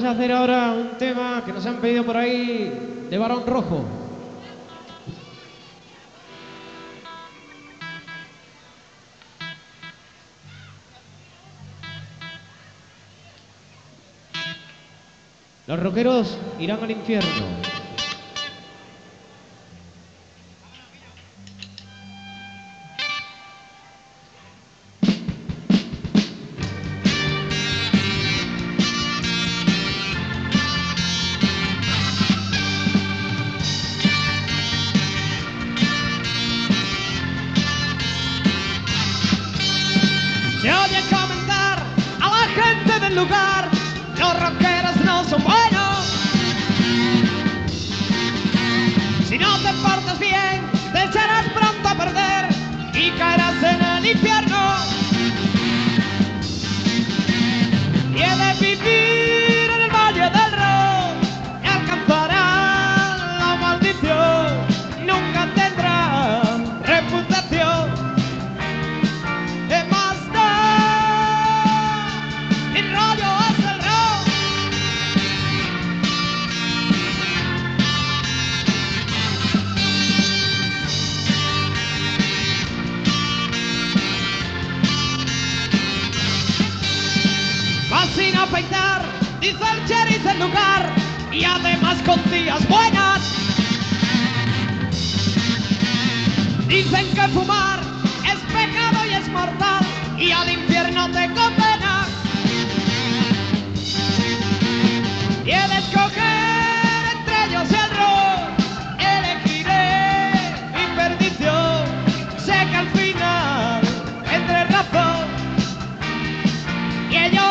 Vamos a hacer ahora un tema que nos han pedido por ahí de Barón Rojo. Los rockeros irán al infierno. lugar. sin afeitar, dice el sheriff del lugar y además con tías buenas. Dicen que fumar es pecado y es mortal y al infierno te condena. Y el escoger entre ellos el rol, elegiré mi perdición. Sé que al final entre razón y ellos